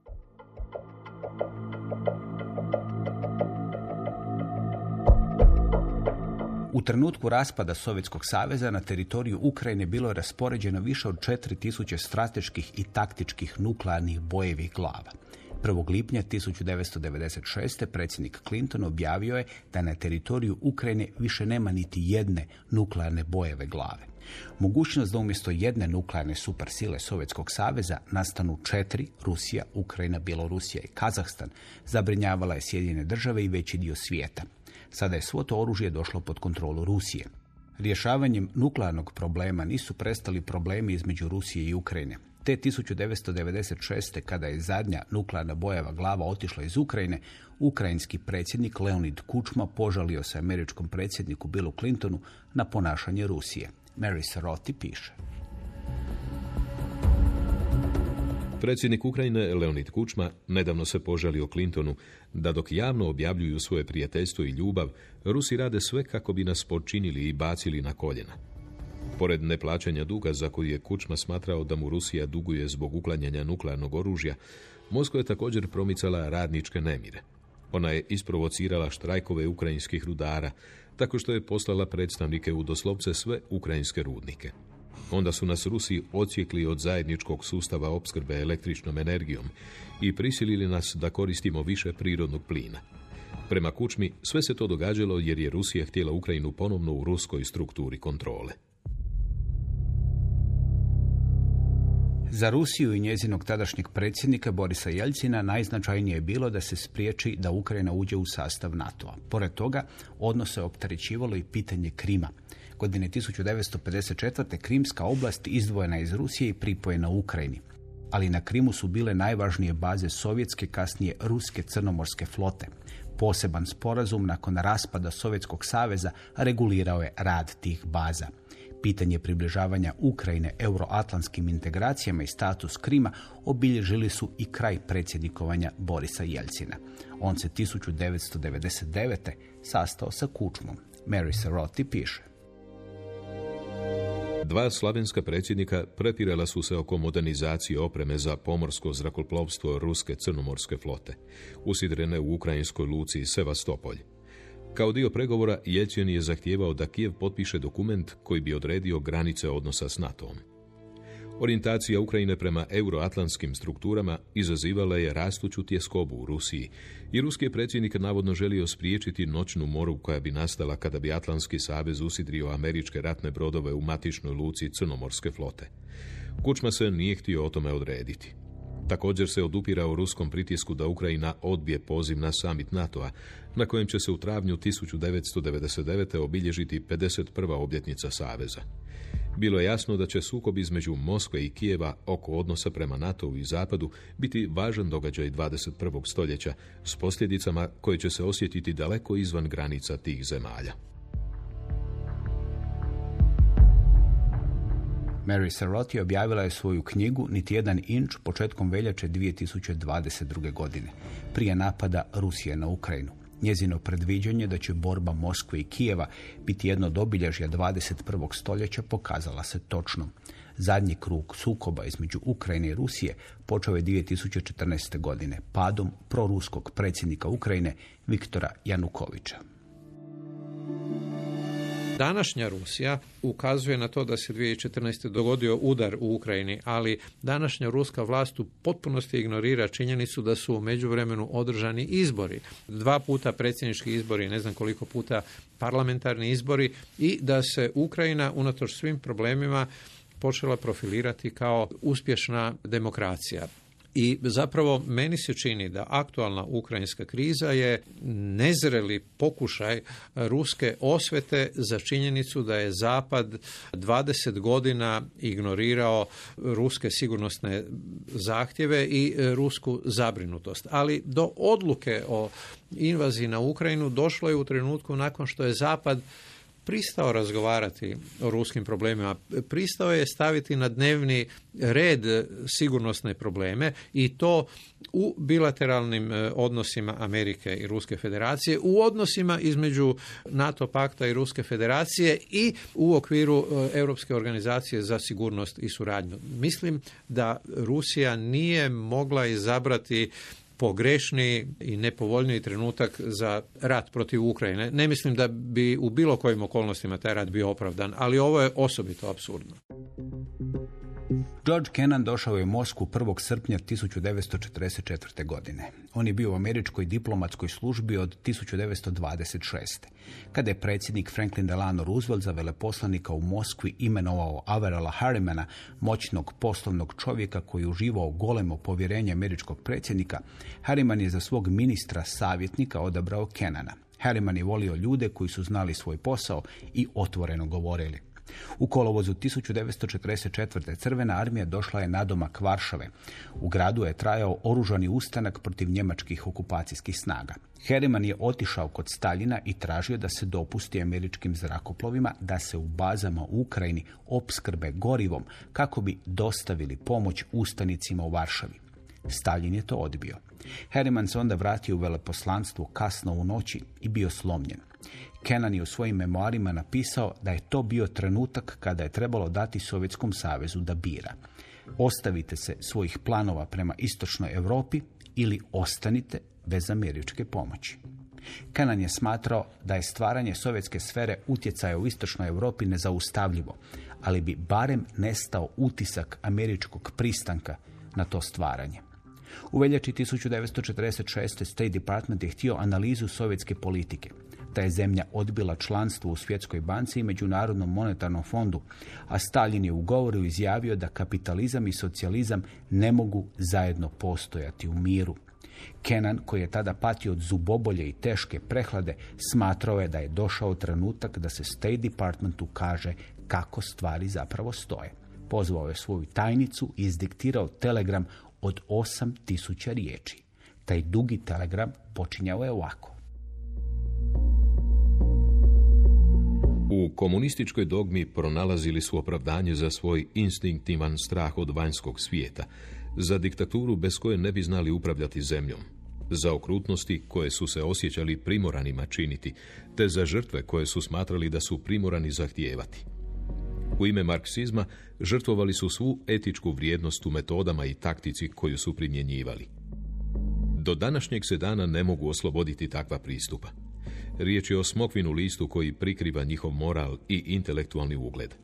U trenutku raspada Sovjetskog saveza na teritoriju Ukrajine bilo je raspoređeno više od 4000 strateških i taktičkih nuklearnih bojevih glava. 1. lipnja 1996. predsjednik Clinton objavio je da na teritoriju Ukrajine više nema niti jedne nuklearne bojeve glave. Mogućnost da umjesto jedne nuklearne supersile Sovjetskog saveza nastanu četiri, Rusija, Ukrajina, Bjelorusija i Kazahstan, zabrinjavala je Sjedinjene države i veći dio svijeta. Sada je svo to oružje došlo pod kontrolu Rusije. Rješavanjem nuklearnog problema nisu prestali problemi između Rusije i Ukrajine. Te 1996. kada je zadnja nuklearna bojeva glava otišla iz Ukrajine, ukrajinski predsjednik Leonid Kučma požalio se američkom predsjedniku Billu Clintonu na ponašanje Rusije. Mary Saroti piše. Predsjednik Ukrajine Leonid Kučma nedavno se požalio Clintonu da dok javno objavljuju svoje prijateljstvo i ljubav, Rusi rade sve kako bi nas počinili i bacili na koljena. Pored neplaćanja duga za koji je Kučma smatrao da mu Rusija duguje zbog uklanjanja nuklearnog oružja, Moskva je također promicala radničke nemire. Ona je isprovocirala štrajkove ukrajinskih rudara, tako što je poslala predstavnike u doslovce sve ukrajinske rudnike. Onda su nas Rusi ocijekli od zajedničkog sustava opskrbe električnom energijom i prisilili nas da koristimo više prirodnog plina. Prema Kučmi, sve se to događalo jer je Rusija htjela Ukrajinu ponovno u ruskoj strukturi kontrole. Za Rusiju i njezinog tadašnjeg predsjednika Borisa Jeljcina najznačajnije je bilo da se spriječi da Ukrajina uđe u sastav NATO-a. Pored toga, odnose opterećivalo i pitanje Krima. Godine 1954. Krimska oblast izdvojena iz Rusije i pripojena Ukrajini. Ali na Krimu su bile najvažnije baze sovjetske, kasnije ruske crnomorske flote. Poseban sporazum nakon raspada Sovjetskog saveza regulirao je rad tih baza. Pitanje približavanja Ukrajine euroatlantskim integracijama i status Krima obilježili su i kraj predsjednikovanja Borisa Jelcina. On se 1999. sastao sa Kučmom. Mary Seroti piše. Dva slavenska predsjednika prepirala su se oko modernizacije opreme za pomorsko zrakoplovstvo ruske crnomorske flote, usidrene u ukrajinskoj luci Sevastopolj. Kao dio pregovora, Jelcin je zahtijevao da Kijev potpiše dokument koji bi odredio granice odnosa s NATO-om. Orijentacija Ukrajine prema euroatlantskim strukturama izazivala je rastuću tjeskobu u Rusiji i ruski je predsjednik navodno želio spriječiti noćnu moru koja bi nastala kada bi Atlantski savez usidrio američke ratne brodove u matičnoj luci Crnomorske flote. Kučma se nije htio o tome odrediti. Također se odupirao ruskom pritisku da Ukrajina odbije poziv na summit NATO-a, na kojem će se u travnju 1999. obilježiti 51. obljetnica Saveza. Bilo je jasno da će sukob između Moskve i Kijeva oko odnosa prema NATO-u i Zapadu biti važan događaj 21. stoljeća s posljedicama koje će se osjetiti daleko izvan granica tih zemalja. Mary Seroti objavila je svoju knjigu Niti jedan inč početkom veljače 2022. godine, prije napada Rusije na Ukrajinu. Njezino predviđanje da će borba Moskve i Kijeva biti jedno od obilježja 21. stoljeća pokazala se točno. Zadnji krug sukoba između Ukrajine i Rusije počeo je 2014. godine padom proruskog predsjednika Ukrajine Viktora Janukovića. Današnja Rusija ukazuje na to da se 2014. dogodio udar u Ukrajini, ali današnja ruska vlast u potpunosti ignorira činjenicu da su u međuvremenu održani izbori. Dva puta predsjednički izbori, ne znam koliko puta parlamentarni izbori i da se Ukrajina unatoč svim problemima počela profilirati kao uspješna demokracija. I zapravo meni se čini da aktualna ukrajinska kriza je nezreli pokušaj ruske osvete za činjenicu da je Zapad 20 godina ignorirao ruske sigurnosne zahtjeve i rusku zabrinutost. Ali do odluke o invaziji na Ukrajinu došlo je u trenutku nakon što je Zapad pristao razgovarati o ruskim problemima, pristao je staviti na dnevni red sigurnosne probleme i to u bilateralnim e, odnosima Amerike i Ruske federacije, u odnosima između NATO pakta i Ruske federacije i u okviru e, Europske organizacije za sigurnost i suradnju. Mislim da Rusija nije mogla izabrati pogrešni i nepovoljniji trenutak za rat protiv Ukrajine. Ne mislim da bi u bilo kojim okolnostima taj rat bio opravdan, ali ovo je osobito absurdno. George Kennan došao je u Moskvu 1. srpnja 1944. godine. On je bio u američkoj diplomatskoj službi od 1926. Kada je predsjednik Franklin Delano Roosevelt za veleposlanika u Moskvi imenovao Averala Harrimana, moćnog poslovnog čovjeka koji uživao golemo povjerenje američkog predsjednika, Harriman je za svog ministra savjetnika odabrao Kennana. Harriman je volio ljude koji su znali svoj posao i otvoreno govorili. U kolovozu 1944. Crvena armija došla je na domak Varšave. U gradu je trajao oružani ustanak protiv njemačkih okupacijskih snaga. Heriman je otišao kod Staljina i tražio da se dopusti američkim zrakoplovima da se u bazama u Ukrajini opskrbe gorivom kako bi dostavili pomoć ustanicima u Varšavi. Stalin je to odbio. Heriman se onda vratio u veleposlanstvo kasno u noći i bio slomljen. Kenan je u svojim memoarima napisao da je to bio trenutak kada je trebalo dati Sovjetskom savezu da bira. Ostavite se svojih planova prema istočnoj Europi ili ostanite bez američke pomoći. Kenan je smatrao da je stvaranje sovjetske sfere utjecaja u istočnoj Europi nezaustavljivo, ali bi barem nestao utisak američkog pristanka na to stvaranje. U veljači 1946. State Department je htio analizu sovjetske politike. Ta je zemlja odbila članstvo u Svjetskoj banci i Međunarodnom monetarnom fondu, a Stalin je u govoru izjavio da kapitalizam i socijalizam ne mogu zajedno postojati u miru. Kenan, koji je tada patio od zubobolje i teške prehlade, smatrao je da je došao trenutak da se State Departmentu kaže kako stvari zapravo stoje. Pozvao je svoju tajnicu i izdiktirao telegram od 8000 riječi. Taj dugi telegram počinjao je ovako. U komunističkoj dogmi pronalazili su opravdanje za svoj instinktivan strah od vanjskog svijeta, za diktaturu bez koje ne bi znali upravljati zemljom, za okrutnosti koje su se osjećali primoranima činiti, te za žrtve koje su smatrali da su primorani zahtijevati. U ime marksizma žrtvovali su svu etičku vrijednost u metodama i taktici koju su primjenjivali. Do današnjeg se dana ne mogu osloboditi takva pristupa. Riječ je o smokvinu listu koji prikriva njihov moral i intelektualni ugled.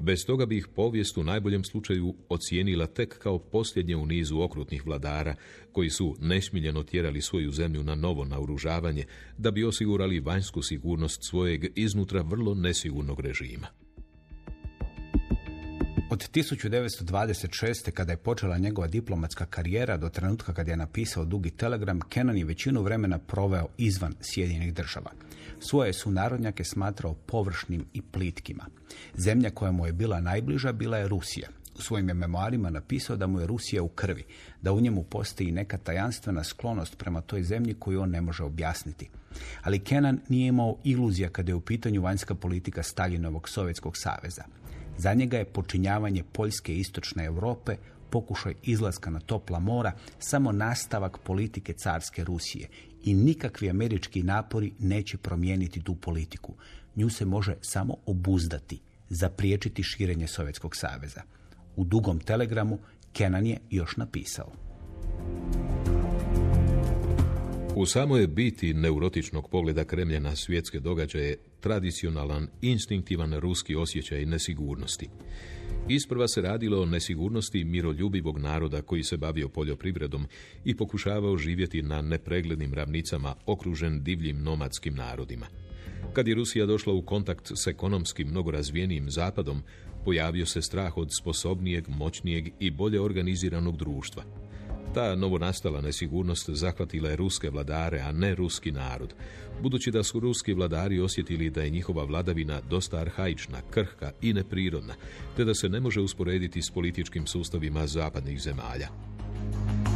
Bez toga bi ih povijest u najboljem slučaju ocijenila tek kao posljednje u nizu okrutnih vladara koji su nesmiljeno tjerali svoju zemlju na novo naoružavanje da bi osigurali vanjsku sigurnost svojeg iznutra vrlo nesigurnog režima. Od 1926. kada je počela njegova diplomatska karijera do trenutka kad je napisao dugi telegram, Kennan je većinu vremena proveo izvan Sjedinjenih država. Svoje su narodnjake smatrao površnim i plitkima. Zemlja koja mu je bila najbliža bila je Rusija. U svojim je memoarima napisao da mu je Rusija u krvi, da u njemu postoji neka tajanstvena sklonost prema toj zemlji koju on ne može objasniti. Ali Kenan nije imao iluzija kada je u pitanju vanjska politika Staljinovog Sovjetskog saveza. Za njega je počinjavanje Poljske i Istočne Europe pokušaj izlaska na topla mora samo nastavak politike carske Rusije i nikakvi američki napori neće promijeniti tu politiku. Nju se može samo obuzdati, zapriječiti širenje Sovjetskog saveza. U dugom telegramu Kenan je još napisao. U samoj biti neurotičnog pogleda Kremlja na svjetske događaje tradicionalan, instinktivan ruski osjećaj nesigurnosti. Isprva se radilo o nesigurnosti miroljubivog naroda koji se bavio poljoprivredom i pokušavao živjeti na nepreglednim ravnicama okružen divljim nomadskim narodima. Kad je Rusija došla u kontakt s ekonomskim mnogo razvijenijim zapadom, pojavio se strah od sposobnijeg, moćnijeg i bolje organiziranog društva. Ta novonastala nesigurnost zahvatila je ruske vladare, a ne ruski narod, budući da su ruski vladari osjetili da je njihova vladavina dosta arhaična, krhka i neprirodna, te da se ne može usporediti s političkim sustavima zapadnih zemalja.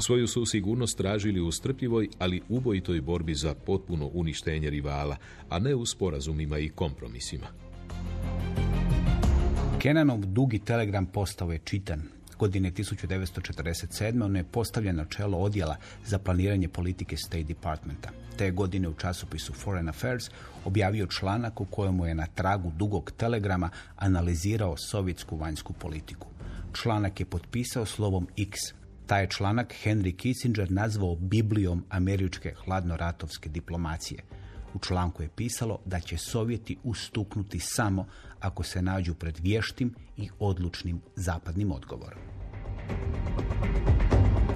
Svoju su sigurnost tražili u strpljivoj, ali ubojitoj borbi za potpuno uništenje rivala, a ne u sporazumima i kompromisima. Kenanov dugi telegram postao je čitan, Godine 1947. on je postavljen na čelo odjela za planiranje politike State Departmenta. Te godine u časopisu Foreign Affairs objavio članak u kojemu je na tragu dugog telegrama analizirao sovjetsku vanjsku politiku. Članak je potpisao slovom X. Taj članak Henry Kissinger nazvao Biblijom američke hladnoratovske diplomacije. U članku je pisalo da će Sovjeti ustuknuti samo ako se nađu pred vještim i odlučnim zapadnim odgovorom.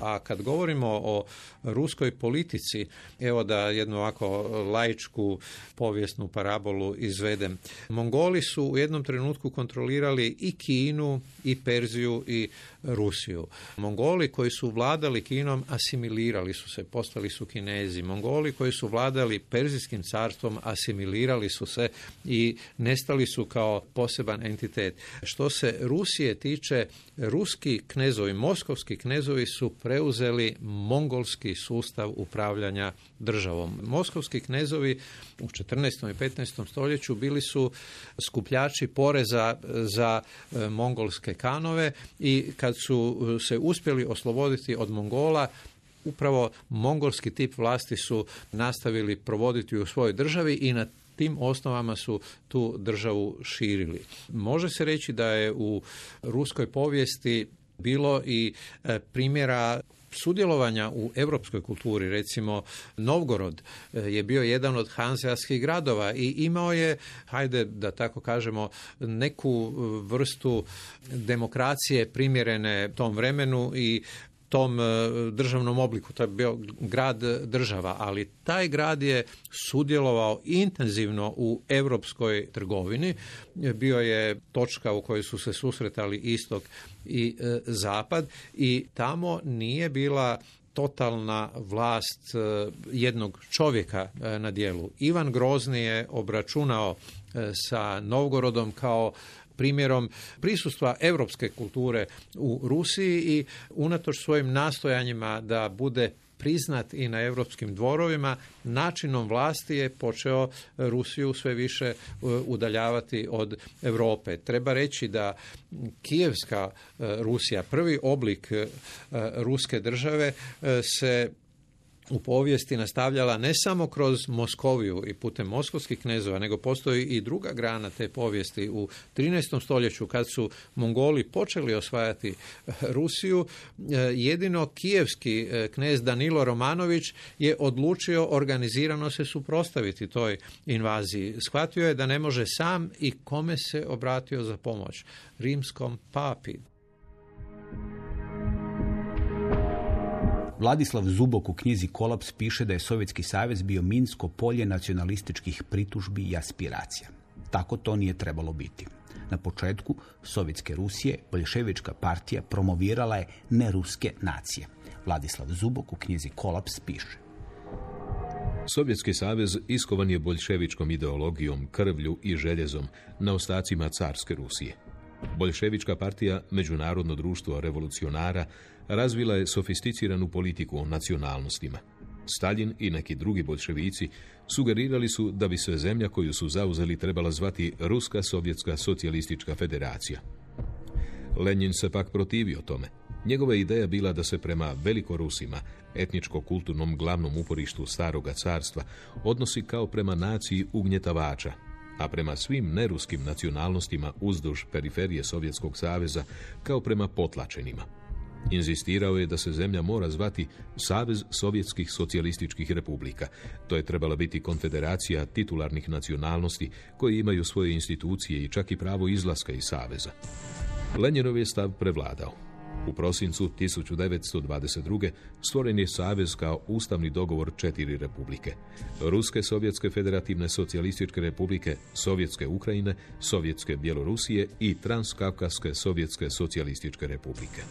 A kad govorimo o ruskoj politici, evo da jednu ovako laičku povijesnu parabolu izvedem. Mongoli su u jednom trenutku kontrolirali i Kinu, i Perziju, i Rusiju. Mongoli koji su vladali Kinom asimilirali su se, postali su Kinezi. Mongoli koji su vladali Perzijskim carstvom asimilirali su se i nestali su kao poseban entitet. Što se Rusije tiče, ruski knezovi, moskovski knezovi su preuzeli mongolski sustav upravljanja državom. Moskovski knezovi u 14. i 15. stoljeću bili su skupljači poreza za e, mongolske kanove i kad su e, se uspjeli osloboditi od Mongola, upravo mongolski tip vlasti su nastavili provoditi u svojoj državi i na tim osnovama su tu državu širili. Može se reći da je u ruskoj povijesti bilo i e, primjera sudjelovanja u europskoj kulturi, recimo Novgorod e, je bio jedan od hanzeatskih gradova i imao je, hajde da tako kažemo, neku vrstu demokracije primjerene tom vremenu i tom e, državnom obliku. To je bio grad država, ali taj grad je sudjelovao intenzivno u europskoj trgovini. Bio je točka u kojoj su se susretali istok i e, zapad i tamo nije bila totalna vlast e, jednog čovjeka na dijelu. Ivan Grozni je obračunao sa Novgorodom kao primjerom prisustva europske kulture u Rusiji i unatoč svojim nastojanjima da bude priznat i na europskim dvorovima, načinom vlasti je počeo Rusiju sve više e, udaljavati od Europe. Treba reći da Kijevska e, Rusija, prvi oblik e, ruske države se u povijesti nastavljala ne samo kroz Moskoviju i putem moskovskih knezova, nego postoji i druga grana te povijesti u 13. stoljeću kad su Mongoli počeli osvajati eh, Rusiju, eh, jedino kijevski eh, knez Danilo Romanović je odlučio organizirano se suprostaviti toj invaziji. Shvatio je da ne može sam i kome se obratio za pomoć? Rimskom papi. Vladislav Zubok u knjizi Kolaps piše da je Sovjetski savez bio minsko polje nacionalističkih pritužbi i aspiracija. Tako to nije trebalo biti. Na početku Sovjetske Rusije Boljševička partija promovirala je neruske nacije. Vladislav Zubok u knjizi Kolaps piše. Sovjetski savez iskovan je boljševičkom ideologijom, krvlju i željezom na ostacima carske Rusije. Boljševička partija, međunarodno društvo revolucionara, razvila je sofisticiranu politiku o nacionalnostima. Stalin i neki drugi bolševici sugerirali su da bi se zemlja koju su zauzeli trebala zvati Ruska sovjetska socijalistička federacija. Lenin se pak protivio tome. Njegova ideja bila da se prema velikorusima, etničko-kulturnom glavnom uporištu staroga carstva, odnosi kao prema naciji ugnjetavača, a prema svim neruskim nacionalnostima uzduž periferije Sovjetskog saveza kao prema potlačenima. Inzistirao je da se zemlja mora zvati Savez Sovjetskih socijalističkih republika. To je trebala biti konfederacija titularnih nacionalnosti koji imaju svoje institucije i čak i pravo izlaska iz Saveza. Lenjinov je stav prevladao. U prosincu 1922. stvoren je Savez kao ustavni dogovor četiri republike. Ruske Sovjetske federativne socijalističke republike, Sovjetske Ukrajine, Sovjetske Bjelorusije i Transkavkaske Sovjetske socijalističke republike.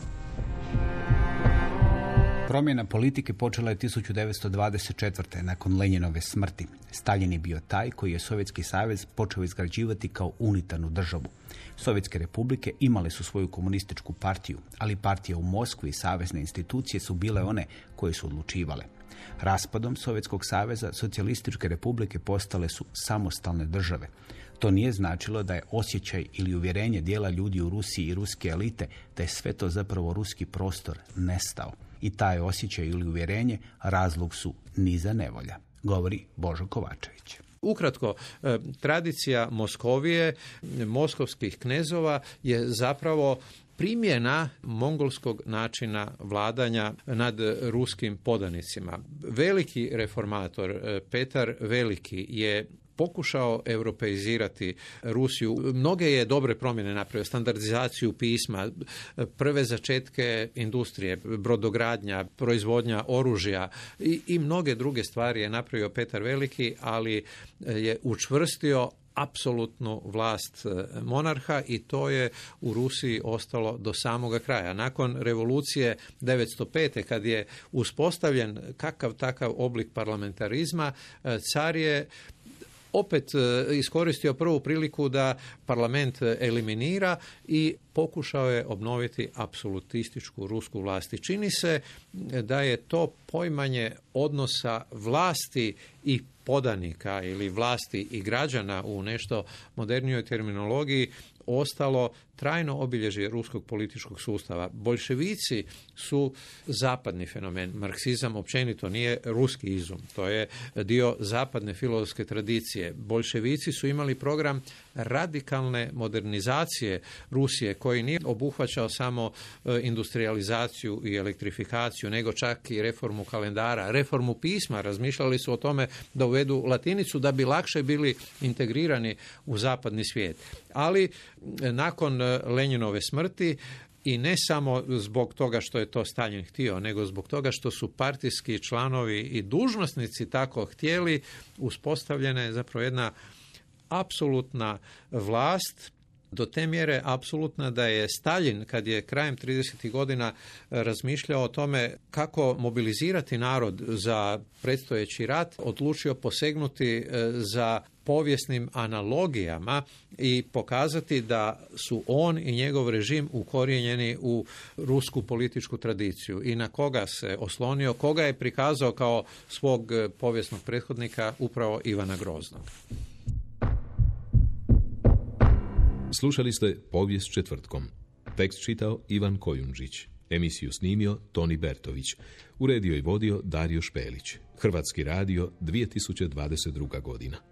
Promjena politike počela je 1924. nakon Lenjinove smrti. Stalin je bio taj koji je Sovjetski savez počeo izgrađivati kao unitarnu državu. Sovjetske republike imale su svoju komunističku partiju, ali partije u Moskvi i savezne institucije su bile one koje su odlučivale. Raspadom Sovjetskog saveza socijalističke republike postale su samostalne države. To nije značilo da je osjećaj ili uvjerenje dijela ljudi u Rusiji i ruske elite da je sve to zapravo ruski prostor nestao i taj osjećaj ili uvjerenje razlog su niza nevolja, govori Božo Kovačević. Ukratko, e, tradicija Moskovije, moskovskih knezova je zapravo primjena mongolskog načina vladanja nad ruskim podanicima. Veliki reformator e, Petar Veliki je pokušao europeizirati Rusiju. Mnoge je dobre promjene napravio, standardizaciju pisma, prve začetke industrije, brodogradnja, proizvodnja oružja i, i mnoge druge stvari je napravio Petar Veliki, ali je učvrstio apsolutnu vlast e, monarha i to je u Rusiji ostalo do samoga kraja. Nakon revolucije 905. kad je uspostavljen kakav takav oblik parlamentarizma, e, car je opet e, iskoristio prvu priliku da parlament eliminira i pokušao je obnoviti apsolutističku rusku vlast. I čini se da je to pojmanje odnosa vlasti i podanika ili vlasti i građana u nešto modernijoj terminologiji ostalo trajno obilježje ruskog političkog sustava. Bolševici su zapadni fenomen. Marksizam općenito nije ruski izum. To je dio zapadne filozofske tradicije. Bolševici su imali program radikalne modernizacije Rusije koji nije obuhvaćao samo e, industrializaciju i elektrifikaciju, nego čak i reformu kalendara, reformu pisma. Razmišljali su o tome da uvedu latinicu da bi lakše bili integrirani u zapadni svijet. Ali nakon e, Lenjinove smrti i ne samo zbog toga što je to Stalin htio, nego zbog toga što su partijski članovi i dužnosnici tako htjeli, uspostavljena je zapravo jedna apsolutna vlast do te mjere apsolutna da je Stalin, kad je krajem 30. godina razmišljao o tome kako mobilizirati narod za predstojeći rat, odlučio posegnuti e, za povijesnim analogijama i pokazati da su on i njegov režim ukorijenjeni u rusku političku tradiciju i na koga se oslonio, koga je prikazao kao svog povijesnog prethodnika upravo Ivana Groznog. Slušali ste Povijest četvrtkom. Tekst čitao Ivan Kojundžić. Emisiju snimio Toni Bertović. Uredio i vodio Dario Špelić. Hrvatski radio 2022. godina.